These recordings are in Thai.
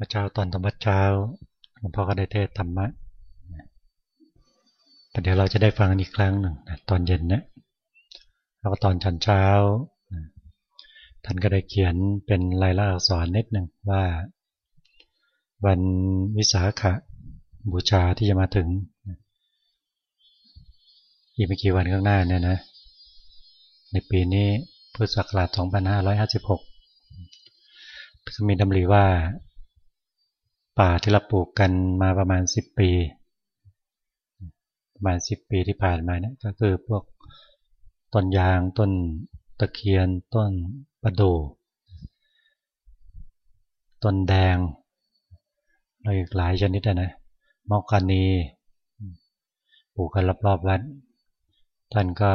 มื่อเช้าตอนธรรมเช้าหลวงพ่อก็ได้เทศธรรมะเดี๋ยวเราจะได้ฟังอีกครั้งหนึ่งตอนเย็นนี่ยแล้วก็ตอนชันเช้า ท่านก็ได้เขียนเป็นลายลักษณ์อักษรนิดหนึ่งว่า วันวิสาขบูชาที่จะมาถึง อีกไม่กี่วันข้างหน้าเนี่ยนะ ในปีนี้พุทธศักราช 2556 ก็มีดำริว่า ป่าที่เราปลูกกันมาประมาณ10ปี ประมาณ10ปีที่ผ่านมาเนี่ยก็คือพวกต้นยางต้นตะเคียนต้นประดู่ต้นแดงแล้วอีกหลายชนิดนะมอกกานีปลูกกันรอบๆวัดท่านก็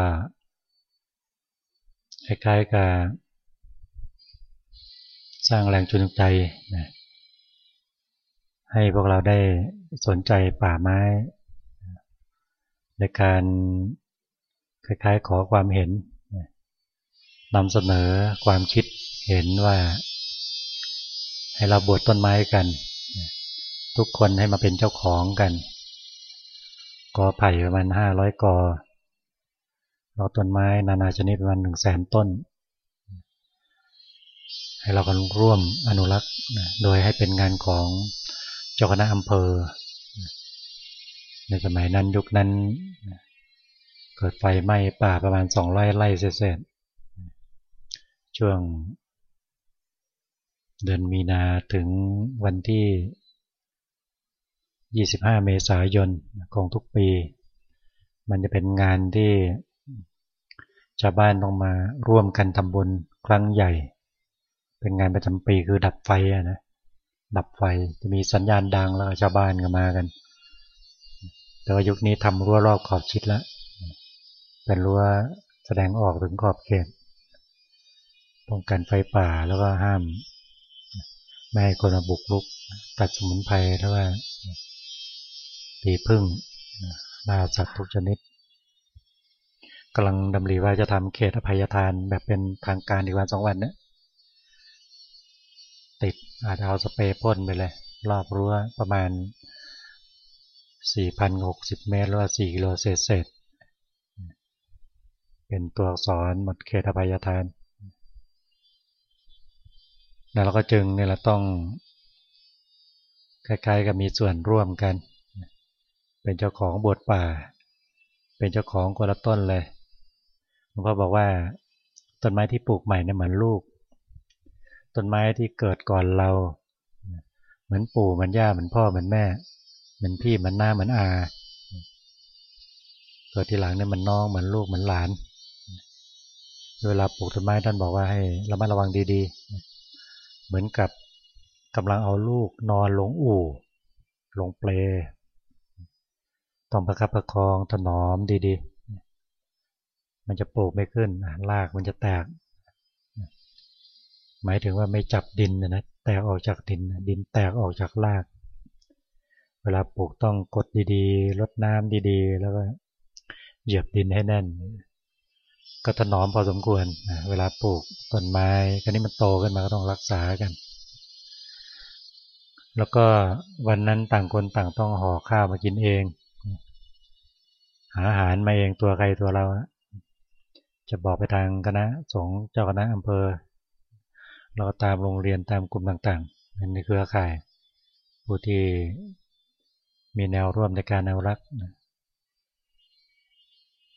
คล้ายๆกับสร้างแรงจูงใจนะ ให้พวกเราได้สนใจป่าไม้ ในการคล้ายๆขอความเห็นนำเสนอความคิดเห็นว่า ให้เราบวชต้นไม้กัน ทุกคนให้มาเป็นเจ้าของกัน กอไผ่ประมาณห้าร้อยกอเราต้นไม้นานาชนิดประมาณหนึ่งแสนต้น ให้เรากันร่วมอนุรักษ์โดยให้เป็นงานของ เจ้าคณะอำเภอ ในสมัยนั้นยุคนั้น เกิดไฟไหม้ป่าประมาณสองไร่ไร่เศษช่วง เดือนมีนาถึงวันที่ 25 เมษายนของทุกปี มันจะเป็นงานที่ชาวบ้านต้องมาร่วมกันทำบุญครั้งใหญ่ เป็นงานประจำปีคือดับไฟนะ ดับไฟจะมีสัญญาณดังแล้วชาวบ้านก็มากัน แต่ว่ายุคนี้ทำรั้วรอบขอบชิดแล้วเป็นรั้วแสดงออกถึงขอบเขตป้องกันไฟป่าแล้วก็ห้ามไม่ให้คนมาบุกรุกตัดสมุนไพรแล้วว่าตีพึ่งล่าสัตว์ทุกชนิดกำลังดำริว่าจะทำเขตอภัยทานแบบเป็นทางการอีกวันสองวันเนี่ย ติด อาจจะเอาสเปรย์พ่นไปเลย รอบรั้วประมาณ 4,060 เมตร หรือว่า 4 กิโลเศษเศษเป็นตัวอักษรหมดเขตอภัยทานแล้วเราก็จึงเนี่ยเราต้องคล้ายๆกับมีส่วนร่วมกัน เป็นเจ้าของบทป่า เป็นเจ้าของคนละต้นเลยหลวงพ่อบอกว่าต้นไม้ที่ปลูกใหม่เนี่ยเหมือนลูก ต้นไม้ที่เกิดก่อนเรา เหมือนปู่เหมือนย่าเหมือนพ่อเหมือนแม่ เหมือนพี่เหมือนหน้าเหมือนอาเกิดทีหลังเนี่ยมันน้องเหมือนลูกเหมือนหลาน เวลาปลูกต้นไม้ท่านบอกว่าให้ระมัดระวังดีๆ เหมือนกับกำลังเอาลูกนอนลงอู่ ลงเปลต้องประคับประคองถนอมดีๆ มันจะปลูกไม่ขึ้นรากมันจะแตก หมายถึงว่าไม่จับดินนะแตกออกจากดินดินแตกออกจากราก เวลาปลูกต้องกดดีๆลดน้ำดีๆ แล้วก็เหยียบดินให้แน่น ก็ถนอมพอสมควรเวลาปลูกต้นไม้กันนี้มันโตขึ้นมาก็ต้องรักษากัน แล้วก็วันนั้นต่างคนต่างต้องห่อข้าวมากินเอง หาอาหารมาเองตัวใครตัวเราจะบอกไปทางคณะสงฆ์เจ้าคณะอำเภอ เราตามโรงเรียนตามกลุ่มต่างๆในเครือข่าย ผู้ที่มีแนวร่วมในการอนุรักษ์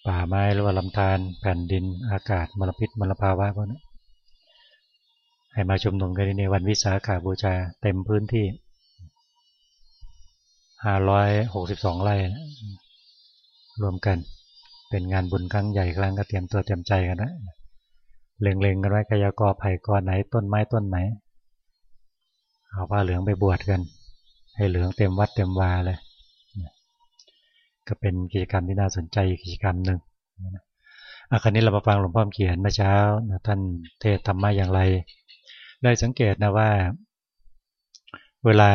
ป่าไม้หรือว่าลำธารแผ่นดินอากาศมลพิษมลภาวะพวกนี้ให้มาชุมนุมกันในวันวิสาขาบูชาเต็มพื้นที่ 562 ไร่รวมกันเป็นงานบุญครั้งใหญ่ครั้งก็เตรียมตัวเตรียมใจกันนะ เล็งๆกันไว้กายกรไผ่กรไหนต้นไม้ต้นไหน เอาผ้าเหลืองไปบวชกัน ให้เหลืองเต็มวัดเต็มวาเลยก็เป็นกิจกรรมที่น่าสนใจกิจกรรมหนึ่งอาคันนี้เรามาฟังหลวงพ่อเขียนเมื่อเช้าท่านเทศธรรมะอย่างไร ได้สังเกตนะว่า เวลา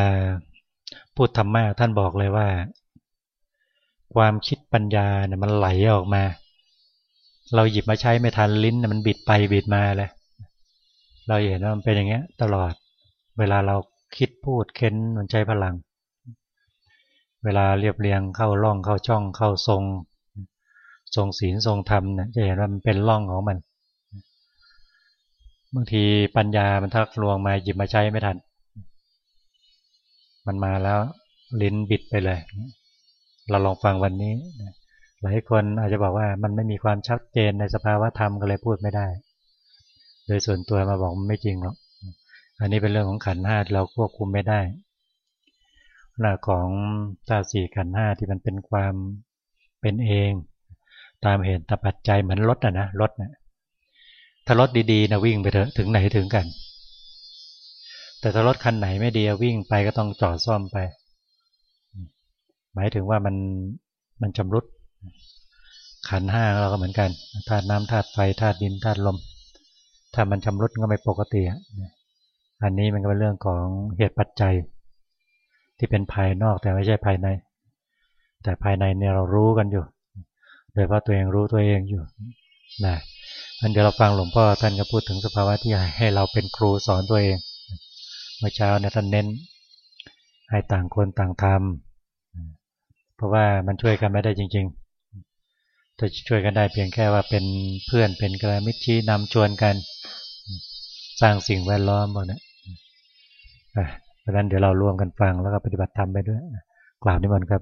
พูดธรรมะท่านบอกเลยว่า ความคิดปัญญาเนี่ยมันไหลออกมา เราหยิบมาใช้ไม่ทันลิ้นมันบิดไปบิดมาเลยเราเห็นว่ามันเป็นอย่างเงี้ย ตลอด เวลาเราคิดพูดเค้นมันใช้พลัง เวลาเรียบเรียงเข้าร่องเข้าช่องเข้าทรง ทรงศีลทรงธรรมเนี่ยจะเห็นว่ามันเป็นร่องของมันบางทีปัญญามันทักลวงมาหยิบมาใช้ไม่ทัน มันมาแล้วลิ้นบิดไปเลย เราลองฟังวันนี้ หลายคนอาจจะบอกว่ามันไม่มีความชัดเจนในสภาวะธรรมก็เลยพูดไม่ได้ โดยส่วนตัวมาบอกมันไม่จริงหรอก อันนี้เป็นเรื่องของขันห้าเราควบคุมไม่ได้หน้าของตาสี่ขันห้าที่มันเป็นความเป็นเอง ตามเหตุตปัจจัยเหมือนรถนะนะรถนะถ้ารถดีๆนะวิ่งไปเถอะถึงไหนถึงกัน แต่ถ้ารถคันไหนไม่ดีวิ่งไปก็ต้องจอดซ่อมไป หมายถึงว่ามันมันชำรุด ขันห้าเราก็เหมือนกันธาตุน้ำธาตุไฟธาตุดินธาตุลม ถ้ามันชำรุดก็ไม่ปกติอันนี้มันก็เป็นเรื่องของเหตุปัจจัย ที่เป็นภายนอกแต่ไม่ใช่ภายใน แต่ภายในเนี่ยเรารู้กันอยู่ โดยเพราตัวเองรู้ตัวเองอยู่นะอันเดี๋ยวเราฟังหลวงพ่อท่านก็พูดถึงสภาวะที่ให้เราเป็นครูสอนตัวเองเมื่อเช้าเนี่ยท่านเน้น ให้ต่างคนต่างทำเพราะว่ามันช่วยกันไม่ได้จริง ๆ จะช่วยกันได้เพียงแค่ว่าเป็นเพื่อนเป็นกระมิตรชี้นำชวนกัน สร้างสิ่งแวดล้อมบางเนี่ยเพราะนั้นเดี๋ยวเรารวมกันฟังแล้วก็ปฏิบัติธรรมไปด้วยกล่าวนิมนต์ครับ